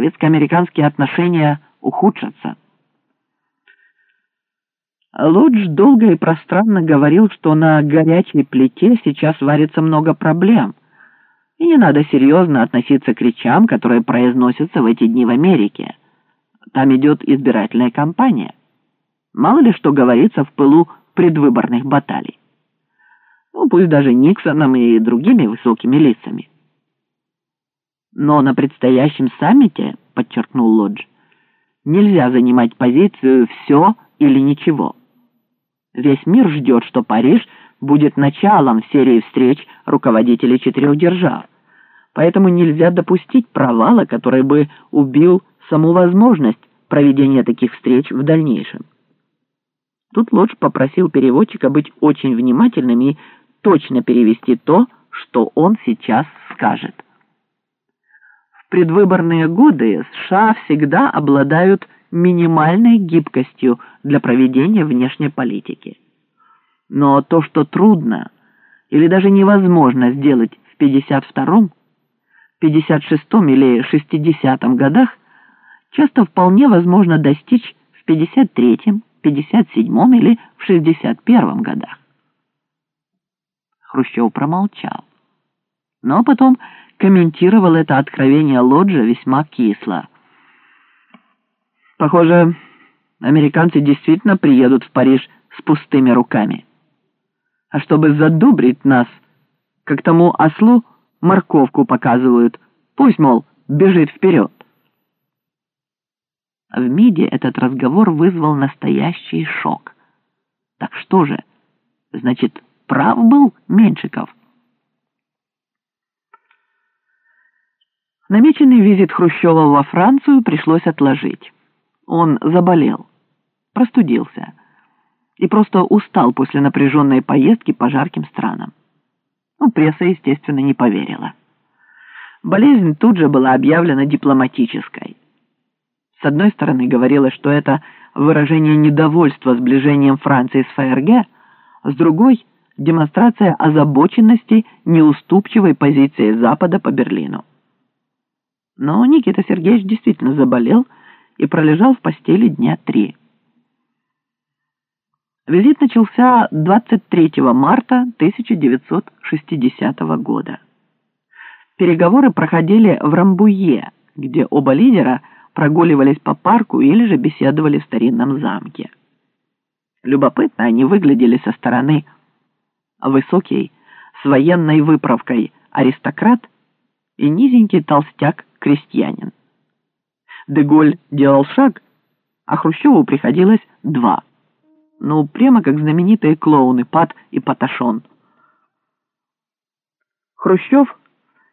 советско-американские отношения ухудшатся. Лодж долго и пространно говорил, что на горячей плите сейчас варится много проблем, и не надо серьезно относиться к речам, которые произносятся в эти дни в Америке. Там идет избирательная кампания. Мало ли что говорится в пылу предвыборных баталий. Ну, пусть даже Никсоном и другими высокими лицами. Но на предстоящем саммите, подчеркнул Лодж, нельзя занимать позицию «все или ничего». Весь мир ждет, что Париж будет началом серии встреч руководителей четырех держав. Поэтому нельзя допустить провала, который бы убил саму возможность проведения таких встреч в дальнейшем. Тут Лодж попросил переводчика быть очень внимательным и точно перевести то, что он сейчас скажет. Предвыборные годы США всегда обладают минимальной гибкостью для проведения внешней политики. Но то, что трудно или даже невозможно сделать в 52-м, 56-м или 60-м годах, часто вполне возможно достичь в 53-м, 57-м или в 61-м годах. Хрущев промолчал. Но потом комментировал это откровение Лоджа весьма кисло. Похоже, американцы действительно приедут в Париж с пустыми руками. А чтобы задубрить нас, как тому ослу морковку показывают, пусть, мол, бежит вперед. В МИДе этот разговор вызвал настоящий шок. Так что же, значит, прав был Меньшиков? Намеченный визит Хрущева во Францию пришлось отложить. Он заболел, простудился и просто устал после напряженной поездки по жарким странам. Ну, пресса, естественно, не поверила. Болезнь тут же была объявлена дипломатической. С одной стороны, говорилось, что это выражение недовольства сближением Франции с ФРГ, с другой – демонстрация озабоченности неуступчивой позиции Запада по Берлину. Но Никита Сергеевич действительно заболел и пролежал в постели дня три. Визит начался 23 марта 1960 года. Переговоры проходили в Рамбуе, где оба лидера прогуливались по парку или же беседовали в старинном замке. Любопытно они выглядели со стороны. Высокий, с военной выправкой аристократ и низенький толстяк-крестьянин. Деголь делал шаг, а Хрущеву приходилось два. Ну, прямо как знаменитые клоуны Пат и Паташон. Хрущев,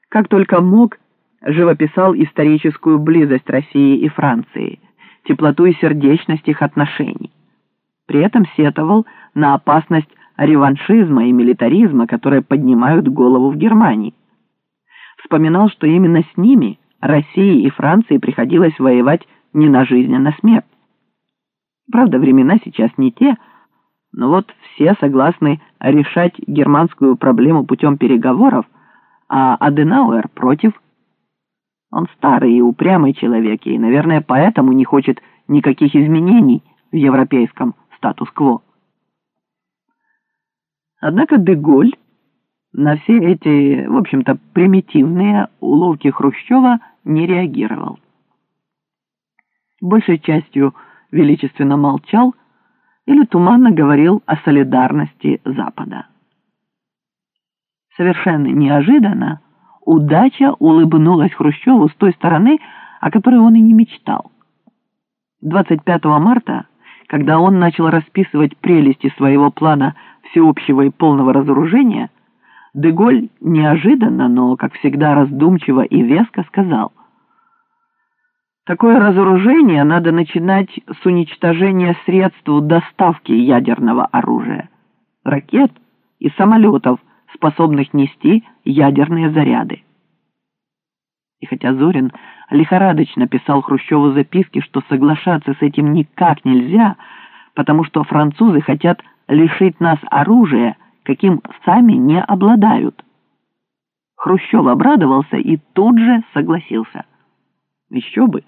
как только мог, живописал историческую близость России и Франции, теплоту и сердечность их отношений. При этом сетовал на опасность реваншизма и милитаризма, которые поднимают голову в Германии. Вспоминал, что именно с ними России и Франции приходилось воевать не на жизнь, а на смерть. Правда, времена сейчас не те, но вот все согласны решать германскую проблему путем переговоров, а Аденауэр против – он старый и упрямый человек, и, наверное, поэтому не хочет никаких изменений в европейском статус-кво. Однако Деголь на все эти, в общем-то, примитивные уловки Хрущева не реагировал. Большей частью величественно молчал или туманно говорил о солидарности Запада. Совершенно неожиданно удача улыбнулась Хрущеву с той стороны, о которой он и не мечтал. 25 марта, когда он начал расписывать прелести своего плана всеобщего и полного разоружения, Деголь неожиданно, но, как всегда, раздумчиво и веско сказал, «Такое разоружение надо начинать с уничтожения средств доставки ядерного оружия, ракет и самолетов, способных нести ядерные заряды. И хотя Зорин лихорадочно писал Хрущеву записки, что соглашаться с этим никак нельзя, потому что французы хотят лишить нас оружия, каким сами не обладают. Хрущев обрадовался и тут же согласился. Еще бы!